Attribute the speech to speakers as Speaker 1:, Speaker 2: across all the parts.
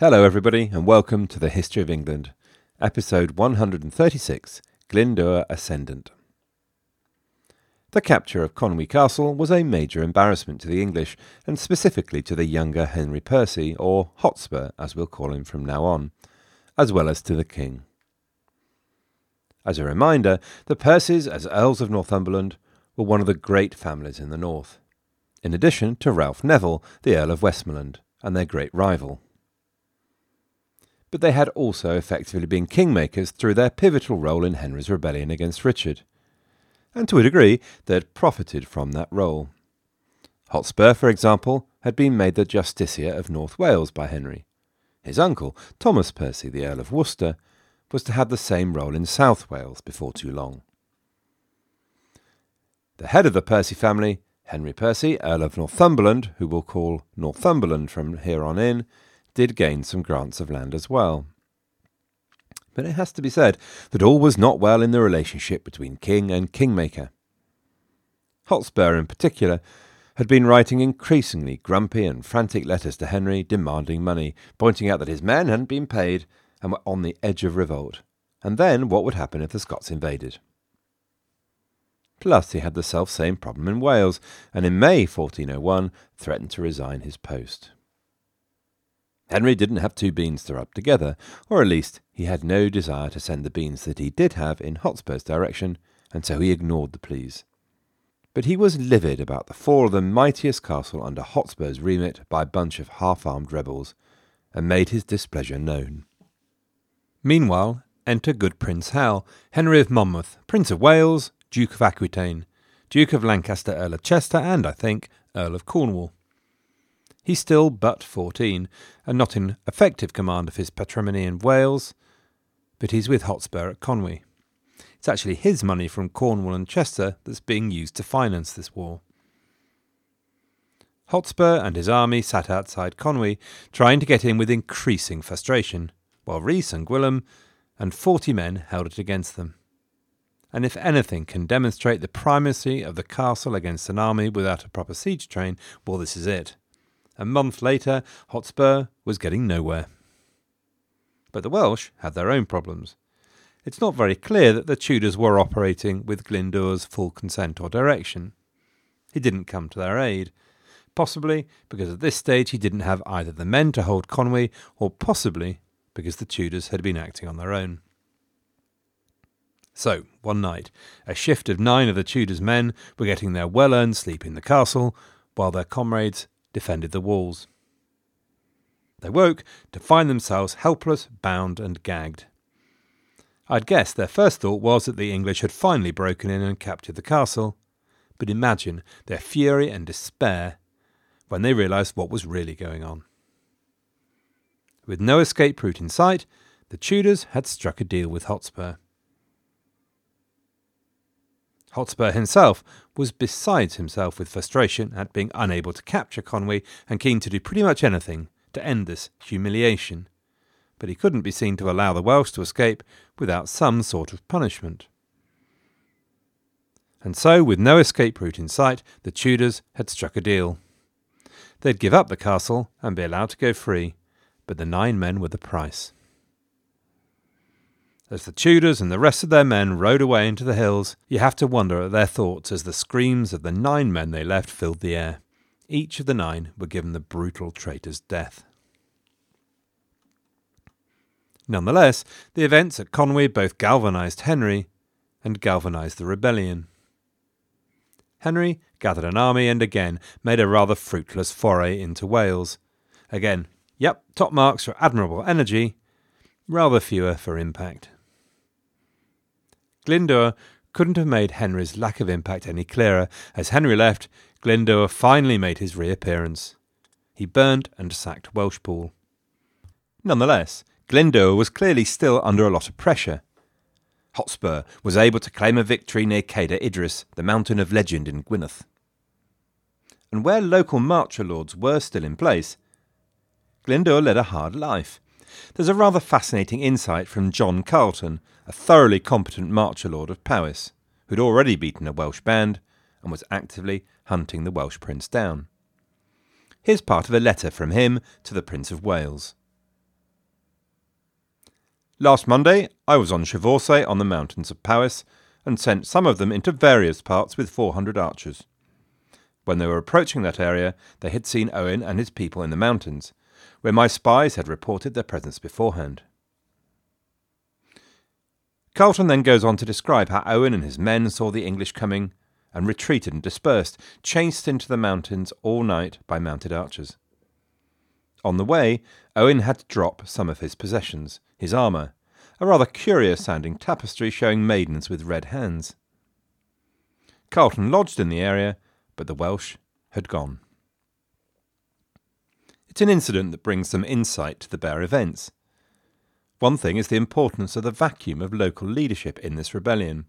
Speaker 1: Hello, everybody, and welcome to the History of England, episode 136 Glyndŵr Ascendant. The capture of Conwy Castle was a major embarrassment to the English, and specifically to the younger Henry Percy, or Hotspur, as we'll call him from now on, as well as to the king. As a reminder, the Percys, as Earls of Northumberland, were one of the great families in the north, in addition to Ralph Neville, the Earl of Westmoreland, and their great rival but they had also effectively been kingmakers through their pivotal role in Henry's rebellion against Richard. And to a degree, they had profited from that role. Hotspur, for example, had been made the Justiciar of North Wales by Henry. His uncle, Thomas Percy, the Earl of Worcester, was to have the same role in South Wales before too long. The head of the Percy family, Henry Percy, Earl of Northumberland, who we'll call Northumberland from here on in, did gain some grants of land as well. But it has to be said that all was not well in the relationship between king and kingmaker. Hotspur, in particular, had been writing increasingly grumpy and frantic letters to Henry demanding money, pointing out that his men hadn't been paid and were on the edge of revolt, and then what would happen if the Scots invaded. Plus, he had the self-same problem in Wales, and in May 1401 threatened to resign his post. Henry didn't have two beans to rub together, or at least he had no desire to send the beans that he did have in Hotspur's direction, and so he ignored the pleas. But he was livid about the fall of the mightiest castle under Hotspur's remit by a bunch of half-armed rebels, and made his displeasure known. Meanwhile, enter good Prince Hal, Henry of Monmouth, Prince of Wales, Duke of Aquitaine, Duke of Lancaster, Earl of Chester, and, I think, Earl of Cornwall. He's still but fourteen, and not in effective command of his patrimony in Wales, but he's with Hotspur at Conwy. It's actually his money from Cornwall and Chester that's being used to finance this war. Hotspur and his army sat outside Conwy, trying to get in with increasing frustration, while Rhys and Gwilym and forty men held it against them. And if anything can demonstrate the primacy of the castle against an army without a proper siege train, well, this is it. A month later, Hotspur was getting nowhere. But the Welsh had their own problems. It's not very clear that the Tudors were operating with Glyndŵr's full consent or direction. He didn't come to their aid, possibly because at this stage he didn't have either the men to hold Conwy, or possibly because the Tudors had been acting on their own. So, one night, a shift of nine of the Tudors' men were getting their well earned sleep in the castle, while their comrades defended the walls. They woke to find themselves helpless, bound, and gagged. I'd guess their first thought was that the English had finally broken in and captured the castle, but imagine their fury and despair when they realised what was really going on. With no escape route in sight, the Tudors had struck a deal with Hotspur. Hotspur himself was besides himself with frustration at being unable to capture Conwy and keen to do pretty much anything to end this humiliation. But he couldn't be seen to allow the Welsh to escape without some sort of punishment. And so, with no escape route in sight, the Tudors had struck a deal. They'd give up the castle and be allowed to go free, but the nine men were the price. As the Tudors and the rest of their men rode away into the hills, you have to wonder at their thoughts as the screams of the nine men they left filled the air. Each of the nine were given the brutal traitor's death. Nonetheless, the events at Conwy both galvanised Henry and galvanised the rebellion. Henry gathered an army and again made a rather fruitless foray into Wales. Again, yep, top marks for admirable energy, rather fewer for impact. Glyndŵr couldn't have made Henry's lack of impact any clearer. As Henry left, Glyndŵr finally made his reappearance. He burnt and sacked Welshpool. Nonetheless, Glyndŵr was clearly still under a lot of pressure. Hotspur was able to claim a victory near Cader Idris, the mountain of legend in Gwynedd. And where local marcher lords were still in place, Glyndŵr led a hard life. There's a rather fascinating insight from John Carleton, a thoroughly competent marcher lord of Powys, who'd already beaten a Welsh band and was actively hunting the Welsh prince down. Here's part of a letter from him to the Prince of Wales. Last Monday, I was on Chevorsay on the mountains of Powys and sent some of them into various parts with 400 archers. When they were approaching that area, they had seen Owen and his people in the mountains, where my spies had reported their presence beforehand. Carleton then goes on to describe how Owen and his men saw the English coming and retreated and dispersed, chased into the mountains all night by mounted archers. On the way, Owen had to drop some of his possessions, his armour, a rather curious sounding tapestry showing maidens with red hands. Carlton lodged in the area, but the Welsh had gone. It's an incident that brings some insight to the bare events. One thing is the importance of the vacuum of local leadership in this rebellion.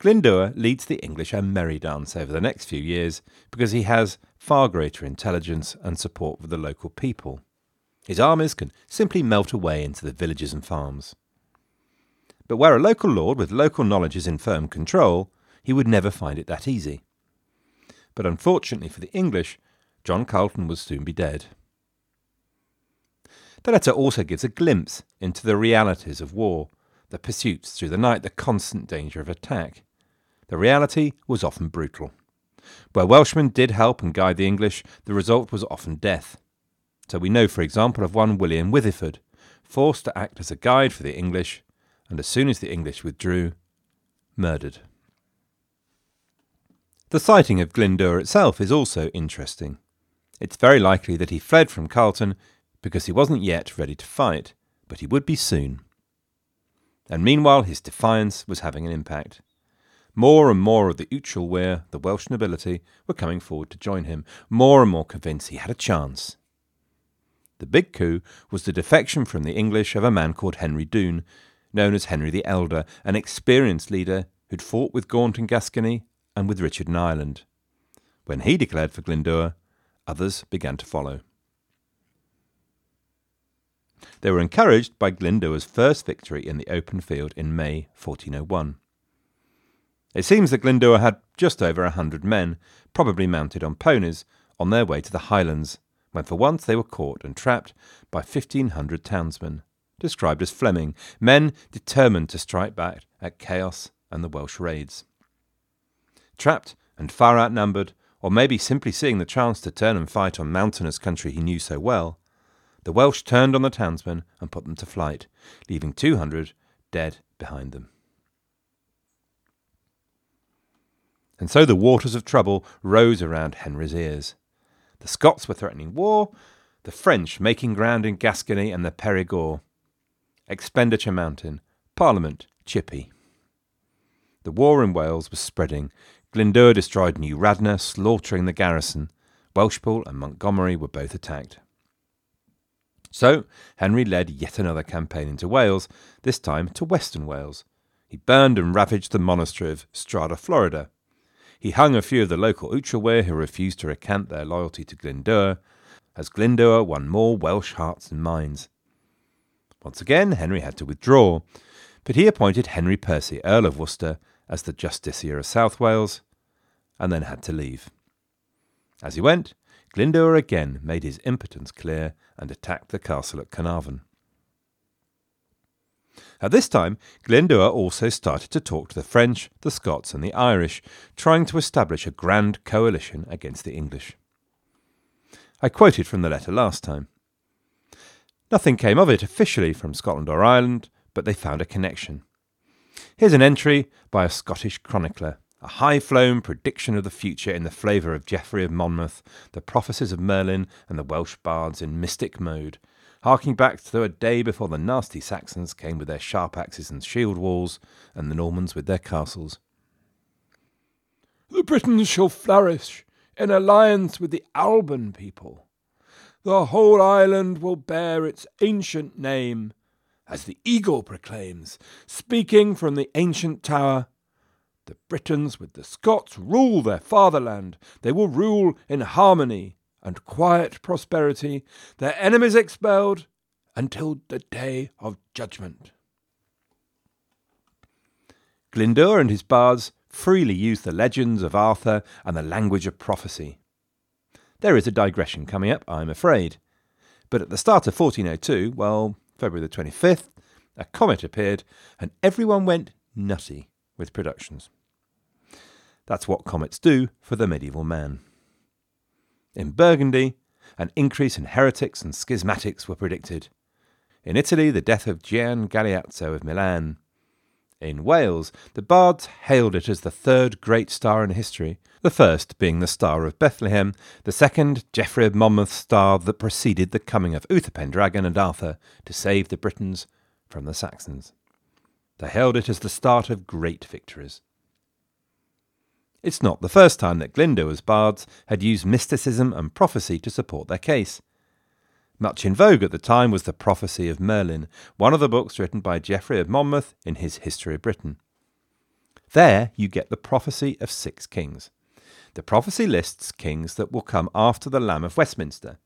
Speaker 1: Glyndŵr leads the English a merry dance over the next few years because he has far greater intelligence and support for the local people. His armies can simply melt away into the villages and farms. But where a local lord with local knowledge is in firm control, he would never find it that easy. But unfortunately for the English, John Carleton would soon be dead. The letter also gives a glimpse into the realities of war, the pursuits through the night, the constant danger of attack. The reality was often brutal. Where Welshmen did help and guide the English, the result was often death. So we know, for example, of one William Withyford, forced to act as a guide for the English, and as soon as the English withdrew, murdered. The sighting of Glyndŵr itself is also interesting. It's very likely that he fled from Carleton because he wasn't yet ready to fight, but he would be soon. And meanwhile, his defiance was having an impact. More and more of the Uchelwyr, the Welsh nobility, were coming forward to join him, more and more convinced he had a chance. The big coup was the defection from the English of a man called Henry Dwn, known as Henry the Elder, an experienced leader who'd fought with Gaunt in Gascony and with Richard in Ireland. When he declared for Glyndŵr, others began to follow. They were encouraged by Glyndŵr's first victory in the open field in May 1401. It seems that Glyndŵr had just over a hundred men, probably mounted on ponies, on their way to the Highlands, when for once they were caught and trapped by 1,500 townsmen, described as Fleming, men determined to strike back at chaos and the Welsh raids. Trapped and far outnumbered, or maybe simply seeing the chance to turn and fight on mountainous country he knew so well, the Welsh turned on the townsmen and put them to flight, leaving 200 dead behind them. And so the waters of trouble rose around Henry's ears. The Scots were threatening war, the French making ground in Gascony and the Perigord. Expenditure Mountain, Parliament, Chippy. The war in Wales was spreading. Glyndŵr destroyed New Radnor, slaughtering the garrison. Welshpool and Montgomery were both attacked. So, Henry led yet another campaign into Wales, this time to western Wales. He burned and ravaged the monastery of Strata Florida. He hung a few of the local Uchel who refused to recant their loyalty to Glyndŵr, as Glyndŵr won more Welsh hearts and minds. Once again, Henry had to withdraw, but he appointed Henry Percy, Earl of Worcester, as the Justiciar of South Wales, and then had to leave. As he went, Glyndŵr again made his impotence clear and attacked the castle at Carnarvon. At this time, Glyndŵr also started to talk to the French, the Scots, and the Irish, trying to establish a grand coalition against the English. I quoted from the letter last time. Nothing came of it officially from Scotland or Ireland, but they found a connection. Here's an entry by a Scottish chronicler a high flown prediction of the future in the flavour of Geoffrey of Monmouth, the prophecies of Merlin, and the Welsh bards in mystic mode, harking back to a day before the nasty Saxons came with their sharp axes and shield walls, and the Normans with their castles. The Britons shall flourish in alliance with the Alban people. The whole island will bear its ancient name, as the eagle proclaims, speaking from the ancient tower the Britons with the Scots rule their fatherland. They will rule in harmony and quiet prosperity, their enemies expelled until the day of judgment. Glyndŵr and his bards freely use the legends of Arthur and the language of prophecy. There is a digression coming up, I'm afraid. But at the start of 1402, well, February the 25th, a comet appeared, and everyone went nutty with productions. That's what comets do for the medieval man. In Burgundy, an increase in heretics and schismatics were predicted. In Italy, the death of Gian Galeazzo of Milan. In Wales, the bards hailed it as the third great star in history, the first being the Star of Bethlehem, the second Geoffrey of Monmouth's star that preceded the coming of Uther Pendragon and Arthur to save the Britons from the Saxons. They hailed it as the start of great victories. It's not the first time that Glyndwr's bards had used mysticism and prophecy to support their case. Much in vogue at the time was the Prophecy of Merlin, one of the books written by Geoffrey of Monmouth in his History of Britain. There you get the prophecy of six kings. The prophecy lists kings that will come after the Lamb of Westminster.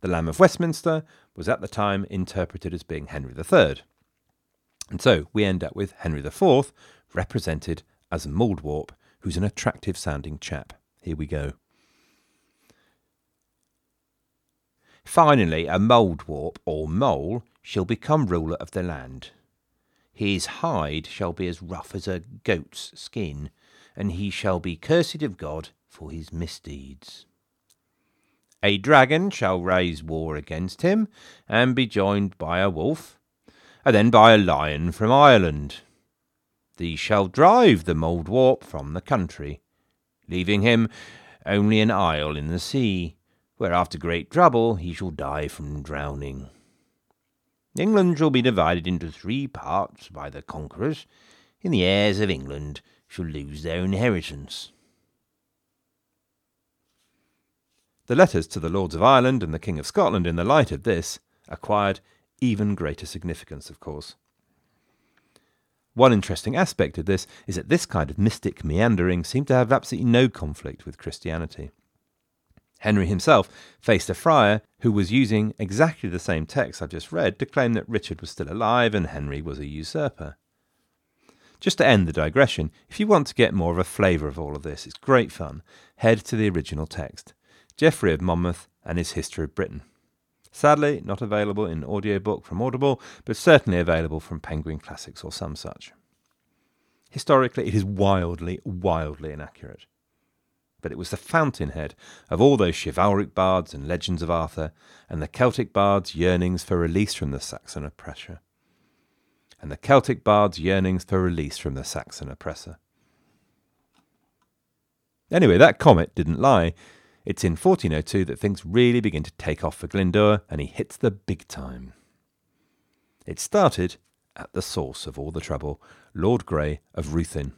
Speaker 1: The Lamb of Westminster was at the time interpreted as being Henry III. And so we end up with Henry IV, represented as a Moldwarp, who's an attractive sounding chap. Here we go. Finally, a Moldwarp, or mole, shall become ruler of the land. His hide shall be as rough as a goat's skin, and he shall be cursed of God for his misdeeds. A dragon shall raise war against him, and be joined by a wolf, and then by a lion from Ireland. These shall drive the Moldwarp from the country, leaving him only an isle in the sea, where after great trouble he shall die from drowning. England shall be divided into three parts by the conquerors, and the heirs of England shall lose their inheritance. The letters to the Lords of Ireland and the King of Scotland, in the light of this, acquired even greater significance, of course. One interesting aspect of this is that this kind of mystic meandering seemed to have absolutely no conflict with Christianity. Henry himself faced a friar who was using exactly the same text I've just read to claim that Richard was still alive and Henry was a usurper. Just to end the digression, if you want to get more of a flavour of all of this, it's great fun. Head to the original text. Geoffrey of Monmouth and his History of Britain. Sadly, not available in audiobook from Audible, but certainly available from Penguin Classics or some such. Historically, it is wildly, wildly inaccurate. But it was the fountainhead of all those chivalric bards and legends of Arthur, and the Celtic bards' yearnings for release from the Saxon oppressor. And the Celtic bards' yearnings for release from the Saxon oppressor. Anyway, that comet didn't lie. It's in 1402 that things really begin to take off for Glyndwr, and he hits the big time. It started at the source of all the trouble, Lord Grey of Ruthin.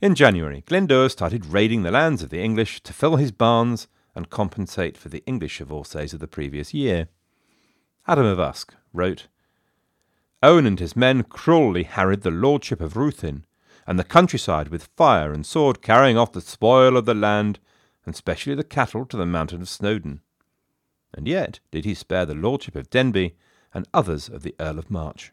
Speaker 1: In January, Glyndwr started raiding the lands of the English to fill his barns and compensate for the English chevauchés of the previous year. Adam of Usk wrote, Owen and his men cruelly harried the lordship of Ruthin and the countryside with fire and sword, carrying off the spoil of the land and specially the cattle to the mountain of Snowdon. And yet did he spare the lordship of Denbigh and others of the Earl of March.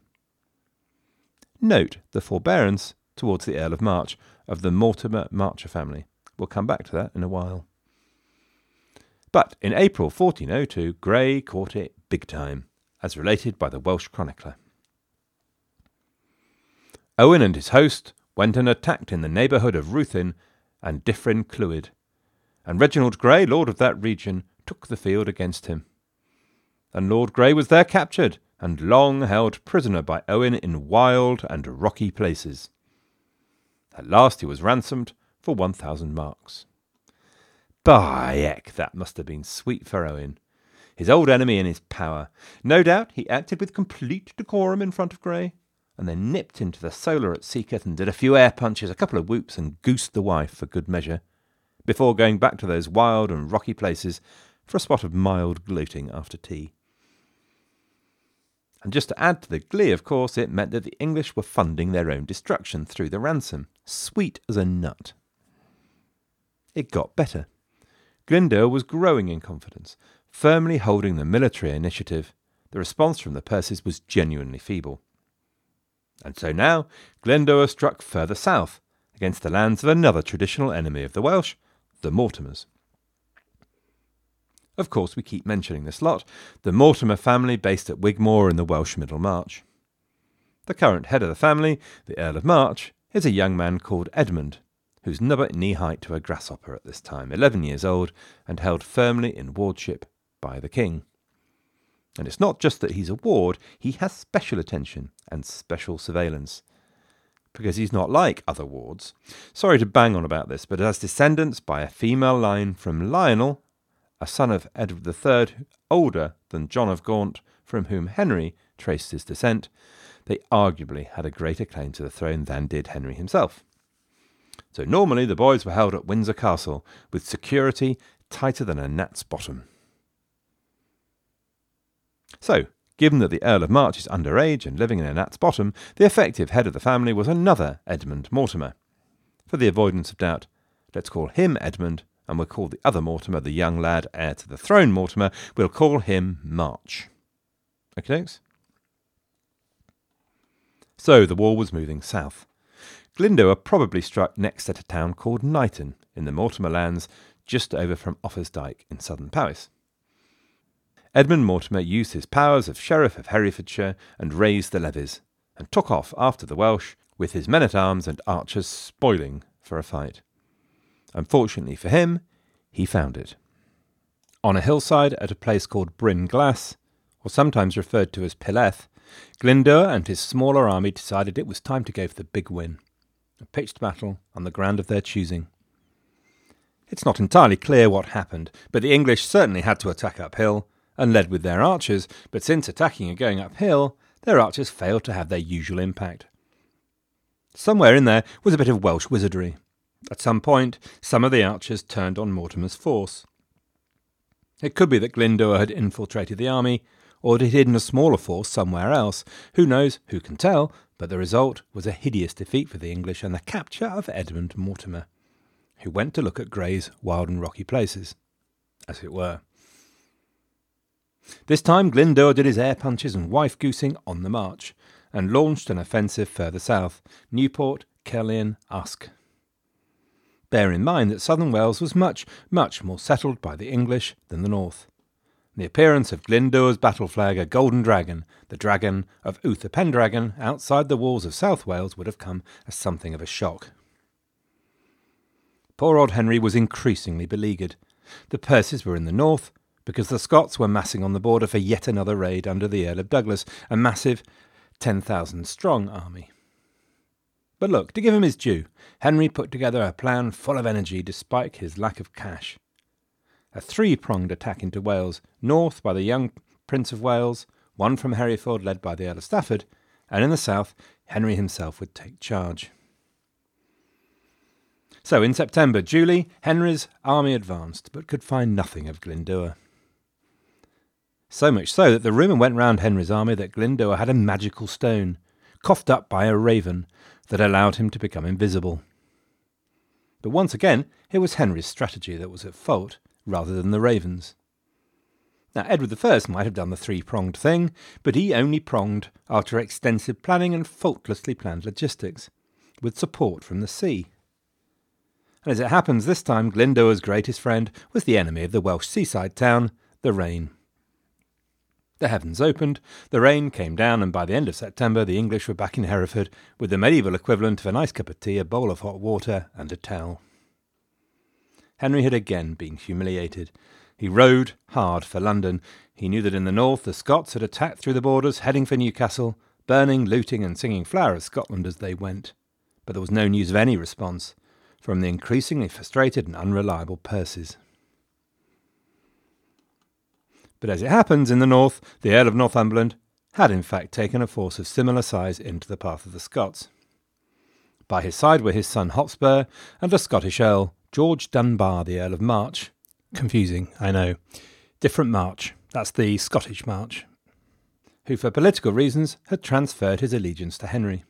Speaker 1: Note the forbearance towards the Earl of March of the Mortimer Marcher family. We'll come back to that in a while. But in April 1402, Grey caught it big time, as related by the Welsh chronicler. Owen and his host went and attacked in the neighbourhood of Ruthin and Dyffryn Clwyd, and Reginald Grey, lord of that region, took the field against him. And Lord Grey was there captured, and long held prisoner by Owen in wild and rocky places. At last he was ransomed for one thousand marks. By Eck, that must have been sweet for Owen. His old enemy in his power. No doubt he acted with complete decorum in front of Grey, and then nipped into the solar at Sycharth and did a few air punches, a couple of whoops, and goosed the wife for good measure before going back to those wild and rocky places for a spot of mild gloating after tea. And just to add to the glee, of course, it meant that the English were funding their own destruction through the ransom, sweet as a nut. It got better. Glyndwr was growing in confidence, firmly holding the military initiative. The response from the Percys was genuinely feeble. And so now Glyndwr struck further south, against the lands of another traditional enemy of the Welsh, the Mortimers. Of course, we keep mentioning this lot, the Mortimer family based at Wigmore in the Welsh Middle March. The current head of the family, the Earl of March, is a young man called Edmund, who's nubber knee height to a grasshopper at this time, 11 years old, and held firmly in wardship by the king. And it's not just that he's a ward, he has special attention and special surveillance. Because he's not like other wards. Sorry to bang on about this, but as descendants by a female line from Lionel, a son of Edward III, older than John of Gaunt, from whom Henry traced his descent, they arguably had a greater claim to the throne than did Henry himself. So normally the boys were held at Windsor Castle, with security tighter than a gnat's bottom. So, given that the Earl of March is underage and living in a gnat's bottom, the effective head of the family was another Edmund Mortimer. For the avoidance of doubt, let's call him Edmund, and we'll call the other Mortimer, the young lad heir to the throne Mortimer, we'll call him March. Okay, thanks? So the war was moving south. Glyndŵr probably struck next at a town called Knighton in the Mortimer lands just over from Offa's Dyke in southern Powys. Edmund Mortimer used his powers of Sheriff of Herefordshire and raised the levies, and took off after the Welsh with his men at arms and archers spoiling for a fight. Unfortunately for him, he found it. On a hillside at a place called Bryn Glas, or sometimes referred to as Pilleth, Glyndŵr and his smaller army decided it was time to go for the big win, a pitched battle on the ground of their choosing. It's not entirely clear what happened, but the English certainly had to attack uphill, and led with their archers, but since attacking and going uphill, their archers failed to have their usual impact. Somewhere in there was a bit of Welsh wizardry. At some point, some of the archers turned on Mortimer's force. It could be that Glyndŵr had infiltrated the army, or had hidden a smaller force somewhere else. Who knows? Who can tell? But the result was a hideous defeat for the English and the capture of Edmund Mortimer, who went to look at Grey's wild and rocky places, as it were. This time Glyndŵr did his air punches and wife goosing on the march, and launched an offensive further south, Newport, Caerleon, Usk. Bear in mind that southern Wales was much, much more settled by the English than the north. The appearance of Glyndŵr's battle flag, a golden dragon, the dragon of Uther Pendragon, outside the walls of South Wales would have come as something of a shock. Poor old Henry was increasingly beleaguered. The Percys were in the north, because the Scots were massing on the border for yet another raid under the Earl of Douglas, a massive 10,000 strong army. But look, to give him his due, Henry put together a plan full of energy despite his lack of cash a three pronged attack into Wales, north by the young Prince of Wales, one from Hereford led by the Earl of Stafford, and in the south, Henry himself would take charge. So in September, Julie, Henry's army advanced, but could find nothing of Glyndŵr. So much so that the rumour went round Henry's army that Glyndŵr had a magical stone, coughed up by a raven, that allowed him to become invisible. But once again, it was Henry's strategy that was at fault, rather than the ravens. Now, Edward I might have done the three pronged thing, but he only pronged after extensive planning and faultlessly planned logistics, with support from the sea. And as it happens, this time Glyndŵr's greatest friend was the enemy of the Welsh seaside town, the rain. The heavens opened, the rain came down, and by the end of September the English were back in Hereford with the medieval equivalent of a nice cup of tea, a bowl of hot water, and a towel. Henry had again been humiliated. He rode hard for London. He knew that in the north the Scots had attacked through the borders, heading for Newcastle, burning, looting, and singing Flower of Scotland as they went. But there was no news of any response from the increasingly frustrated and unreliable Percys. But as it happens, in the north, the Earl of Northumberland had in fact taken a force of similar size into the path of the Scots. By his side were his son Hotspur and a Scottish earl, George Dunbar, the Earl of March. Confusing, I know. Different March. That's the Scottish March. Who, for political reasons, had transferred his allegiance to Henry.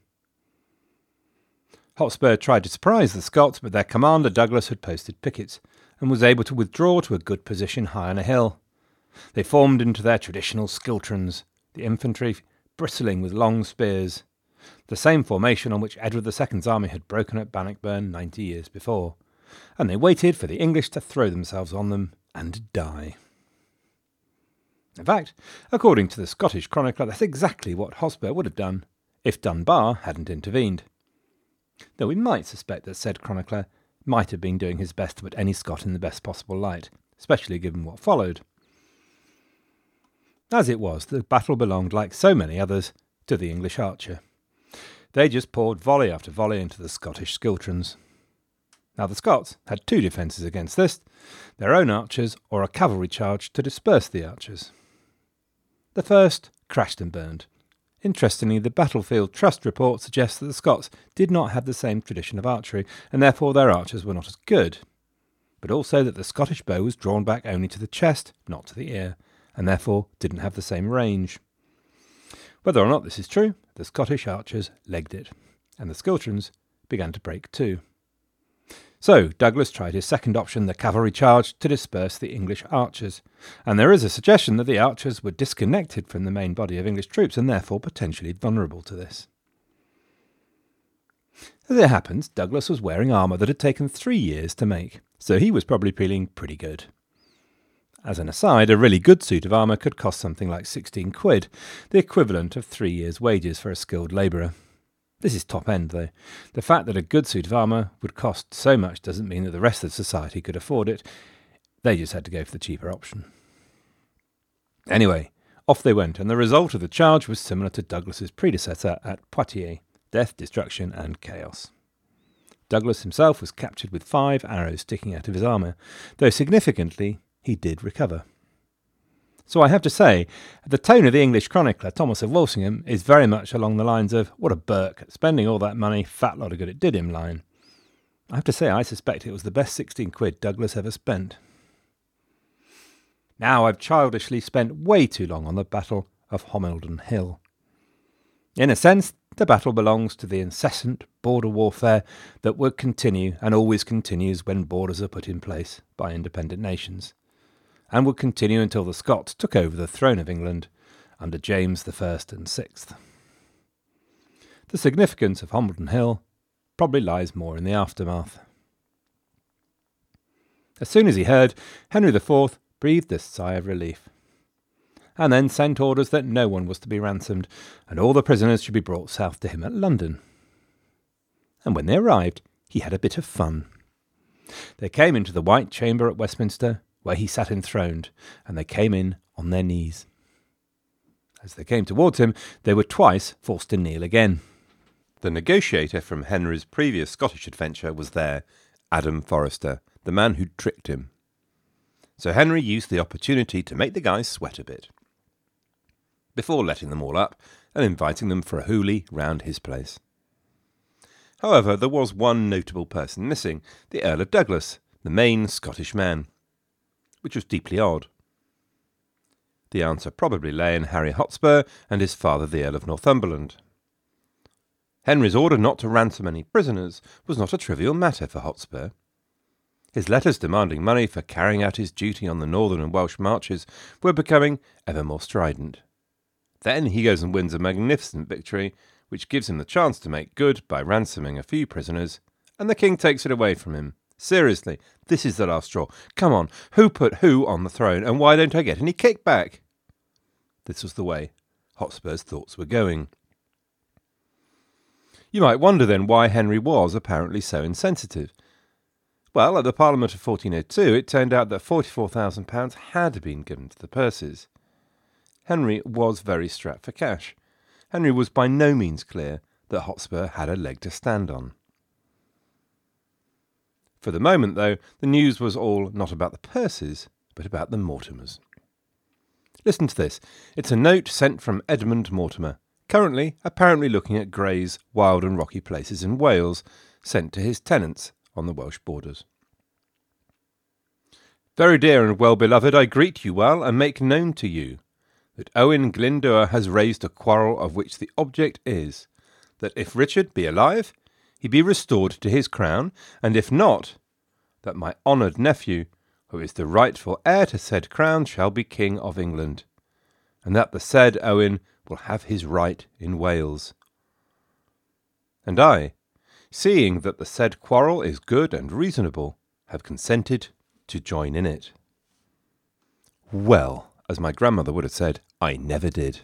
Speaker 1: Hotspur tried to surprise the Scots, but their commander Douglas had posted pickets and was able to withdraw to a good position high on a hill. They formed into their traditional schiltrons, the infantry bristling with long spears, the same formation on which Edward II's army had broken at Bannockburn ninety years before and they waited for the English to throw themselves on them and die. In fact, according to the Scottish chronicler, that's exactly what Hotspur would have done if Dunbar hadn't intervened. Though we might suspect that said chronicler might have been doing his best to put any Scot in the best possible light, especially given what followed. As it was, the battle belonged, like so many others, to the English archer. They just poured volley after volley into the Scottish Schiltrons. Now the Scots had two defences against this their own archers or a cavalry charge to disperse the archers. The first crashed and burned. Interestingly, the Battlefield Trust report suggests that the Scots did not have the same tradition of archery, and therefore their archers were not as good, but also that the Scottish bow was drawn back only to the chest, not to the ear, and therefore didn't have the same range. Whether or not this is true, the Scottish archers legged it, and the schiltrons began to break too. So Douglas tried his second option, the cavalry charge, to disperse the English archers, and there is a suggestion that the archers were disconnected from the main body of English troops and therefore potentially vulnerable to this. As it happens, Douglas was wearing armour that had taken three years to make, so he was probably feeling pretty good. As an aside, a really good suit of armour could cost something like 16 quid, the equivalent of three years' wages for a skilled labourer. This is top end, though. The fact that a good suit of armour would cost so much doesn't mean that the rest of society could afford it. They just had to go for the cheaper option. Anyway, off they went, and the result of the charge was similar to Douglas's predecessor at Poitiers death, destruction, and chaos. Douglas himself was captured with five arrows sticking out of his armour, though significantly, he did recover. So I have to say, the tone of the English chronicler, Thomas of Walsingham, is very much along the lines of, what a Burke, spending all that money, fat lot of good it did him line. I have to say, I suspect it was the best 16 quid Douglas ever spent. Now I've childishly spent way too long on the Battle of Homildon Hill. In a sense, the battle belongs to the incessant border warfare that would continue and always continues when borders are put in place by independent nations and would continue until the Scots took over the throne of England under James I and VI. The significance of Homildon Hill probably lies more in the aftermath. As soon as he heard, Henry IV breathed a sigh of relief, and then sent orders that no one was to be ransomed, and all the prisoners should be brought south to him at London. And when they arrived, he had a bit of fun. They came into the White Chamber at Westminster, where he sat enthroned, and they came in on their knees. As they came towards him, they were twice forced to kneel again. The negotiator from Henry's previous Scottish adventure was there, Adam Forrester, the man who'd tricked him. So Henry used the opportunity to make the guys sweat a bit, before letting them all up and inviting them for a hoolie round his place. However, there was one notable person missing, the Earl of Douglas, the main Scottish man which was deeply odd. The answer probably lay in Harry Hotspur and his father, the Earl of Northumberland. Henry's order not to ransom any prisoners was not a trivial matter for Hotspur. His letters demanding money for carrying out his duty on the northern and Welsh marches were becoming ever more strident. Then he goes and wins a magnificent victory, which gives him the chance to make good by ransoming a few prisoners, and the king takes it away from him. Seriously, this is the last straw. Come on, who put who on the throne, and why don't I get any kickback? This was the way Hotspur's thoughts were going. You might wonder then why Henry was apparently so insensitive. Well, at the Parliament of 1402, it turned out that £44,000 had been given to the Percys. Henry was very strapped for cash. Henry was by no means clear that Hotspur had a leg to stand on. For the moment, though, the news was all not about the Percys, but about the Mortimers. Listen to this. It's a note sent from Edmund Mortimer, currently apparently looking at Grey's wild and rocky places in Wales, sent to his tenants on the Welsh borders. Very dear and well beloved, I greet you well and make known to you that Owen Glyndwr has raised a quarrel of which the object is that if Richard be alive, he be restored to his crown, and if not, that my honoured nephew, who is the rightful heir to said crown, shall be King of England, and that the said Owen will have his right in Wales. And I, seeing that the said quarrel is good and reasonable, have consented to join in it. Well, as my grandmother would have said, I never did.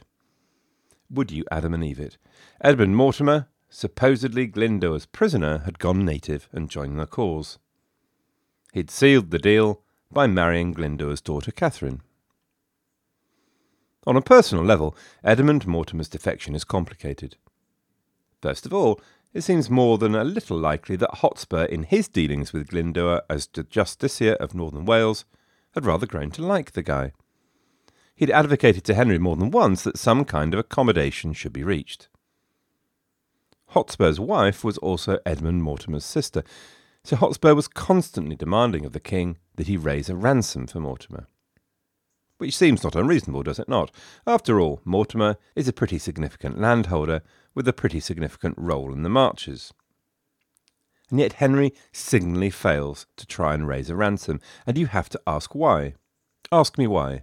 Speaker 1: Would you Adam and Eve it? Edmund Mortimer, supposedly Glyndwr's prisoner, had gone native and joined the cause. He'd sealed the deal by marrying Glyndwr's daughter Catherine. On a personal level, Edmund Mortimer's defection is complicated. First of all, it seems more than a little likely that Hotspur, in his dealings with Glyndwr as the Justiciar of Northern Wales, had rather grown to like the guy. He'd advocated to Henry more than once that some kind of accommodation should be reached. Hotspur's wife was also Edmund Mortimer's sister, so Hotspur was constantly demanding of the king that he raise a ransom for Mortimer. Which seems not unreasonable, does it not? After all, Mortimer is a pretty significant landholder with a pretty significant role in the marches. And yet Henry signally fails to try and raise a ransom, and you have to ask why. Ask me why.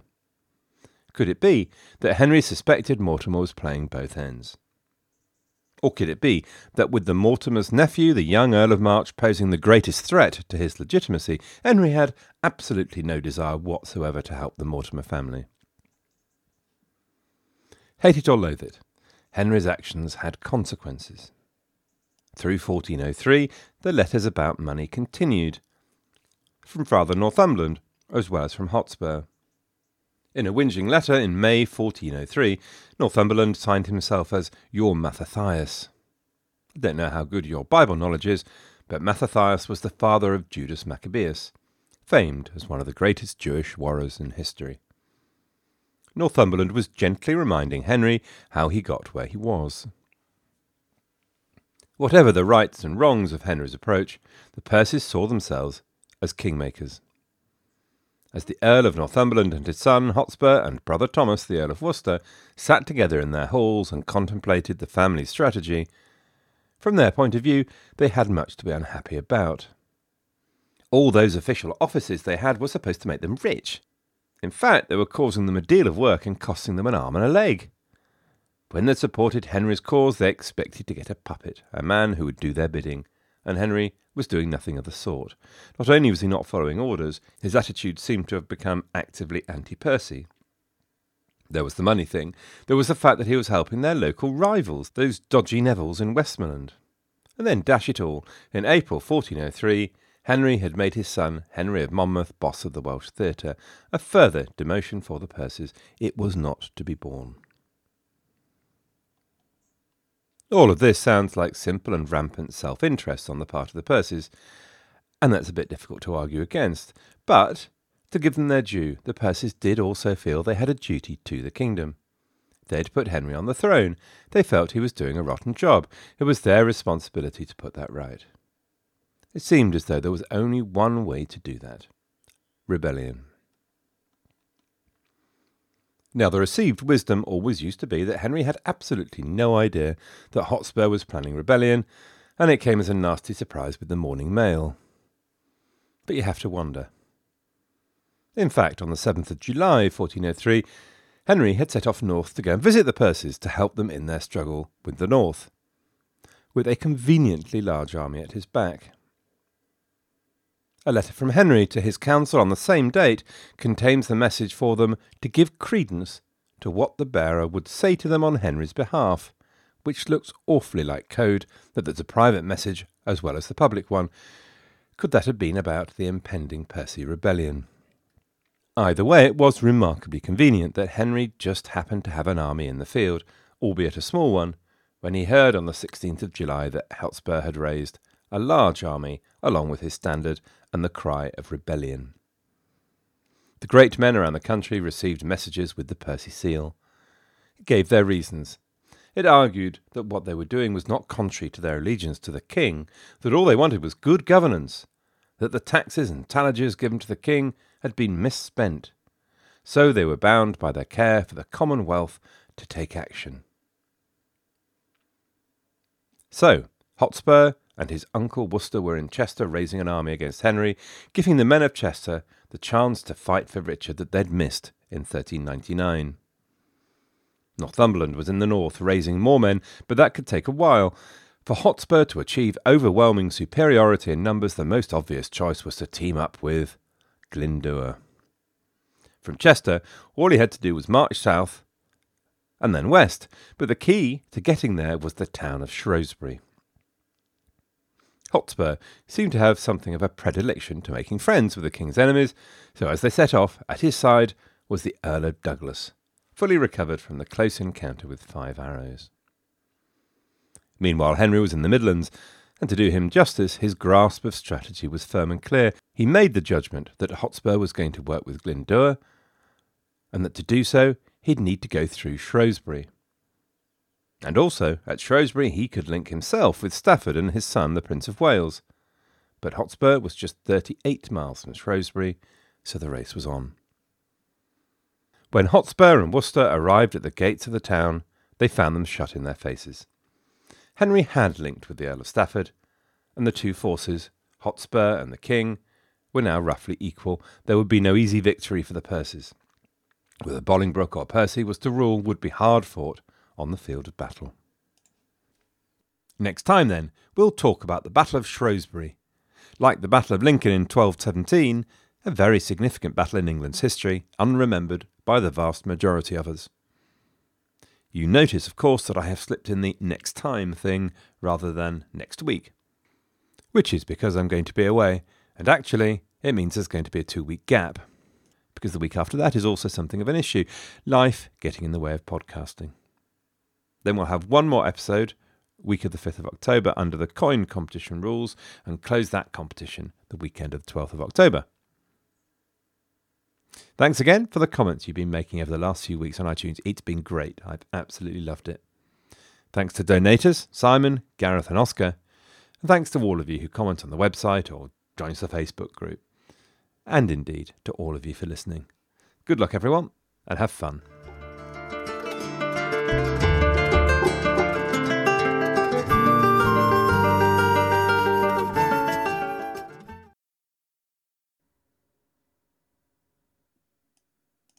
Speaker 1: Could it be that Henry suspected Mortimer was playing both ends? Or could it be that with the Mortimer's nephew, the young Earl of March, posing the greatest threat to his legitimacy, Henry had absolutely no desire whatsoever to help the Mortimer family? Hate it or loathe it, Henry's actions had consequences. Through 1403, the letters about money continued, from Father Northumberland, as well as from Hotspur. In a whinging letter in May 1403, Northumberland signed himself as your Mattathias. I don't know how good your Bible knowledge is, but Mattathias was the father of Judas Maccabeus, famed as one of the greatest Jewish warriors in history. Northumberland was gently reminding Henry how he got where he was. Whatever the rights and wrongs of Henry's approach, the Percys saw themselves as kingmakers. As the Earl of Northumberland and his son Hotspur and brother Thomas, the Earl of Worcester, sat together in their halls and contemplated the family strategy, from their point of view, they had much to be unhappy about. All those official offices they had were supposed to make them rich, in fact, they were causing them a deal of work and costing them an arm and a leg. When they supported Henry's cause, they expected to get a puppet, a man who would do their bidding, and Henry was doing nothing of the sort. Not only was he not following orders, his attitude seemed to have become actively anti Percy. There was the money thing. There was the fact that he was helping their local rivals, those dodgy Nevilles in Westmoreland. And then, dash it all, in April 1403, Henry had made his son, Henry of Monmouth, boss of the Welsh theatre, a further demotion for the Percys. It was not to be borne. All of this sounds like simple and rampant self interest on the part of the Percys, and that's a bit difficult to argue against. But, to give them their due, the Percys did also feel they had a duty to the kingdom. They'd put Henry on the throne. They felt he was doing a rotten job. It was their responsibility to put that right. It seemed as though there was only one way to do that rebellion. Now, the received wisdom always used to be that Henry had absolutely no idea that Hotspur was planning rebellion, and it came as a nasty surprise with the morning mail. But you have to wonder. In fact, on the 7th of July, 1403, Henry had set off north to go and visit the Percys to help them in their struggle with the North, with a conveniently large army at his back. A letter from Henry to his council on the same date contains the message for them to give credence to what the bearer would say to them on Henry's behalf, which looks awfully like code that there's a private message as well as the public one. Could that have been about the impending Percy rebellion? Either way, it was remarkably convenient that Henry just happened to have an army in the field, albeit a small one, when he heard on the 16th of July that Hotspur had raised a large army along with his standard and the cry of rebellion. The great men around the country received messages with the Percy seal. It gave their reasons. It argued that what they were doing was not contrary to their allegiance to the king, that all they wanted was good governance, that the taxes and tallages given to the king had been misspent. So they were bound by their care for the commonwealth to take action. So, Hotspur and his uncle Worcester were in Chester raising an army against Henry, giving the men of Chester the chance to fight for Richard that they'd missed in 1399. Northumberland was in the north raising more men, but that could take a while. For Hotspur to achieve overwhelming superiority in numbers, the most obvious choice was to team up with Glyndwr. From Chester, all he had to do was march south and then west, but the key to getting there was the town of Shrewsbury. Hotspur seemed to have something of a predilection to making friends with the king's enemies, so as they set off, at his side was the Earl of Douglas, fully recovered from the close encounter with five arrows. Meanwhile, Henry was in the Midlands, and to do him justice, his grasp of strategy was firm and clear. He made the judgment that Hotspur was going to work with Glyndŵr, and that to do so, he'd need to go through Shrewsbury. And also, at Shrewsbury, he could link himself with Stafford and his son, the Prince of Wales. But Hotspur was just 38 miles from Shrewsbury, so the race was on. When Hotspur and Worcester arrived at the gates of the town, they found them shut in their faces. Henry had linked with the Earl of Stafford, and the two forces, Hotspur and the King, were now roughly equal. There would be no easy victory for the Percys. Whether Bolingbroke or Percy was to rule would be hard fought on the field of battle. Next time, then, we'll talk about the Battle of Shrewsbury. Like the Battle of Lincoln in 1217, a very significant battle in England's history, unremembered by the vast majority of us. You notice, of course, that I have slipped in the next time thing rather than next week. Which is because I'm going to be away, and actually, it means there's going to be a two week gap. Because the week after that is also something of an issue life getting in the way of podcasting. Then we'll have one more episode, week of the 5th of October, under the coin competition rules, and close that competition the weekend of the 12th of October. Thanks again for the comments you've been making over the last few weeks on iTunes. It's been great. I've absolutely loved it. Thanks to donators Simon, Gareth, and Oscar. And thanks to all of you who comment on the website or join us the Facebook group. And indeed to all of you for listening. Good luck, everyone, and have fun.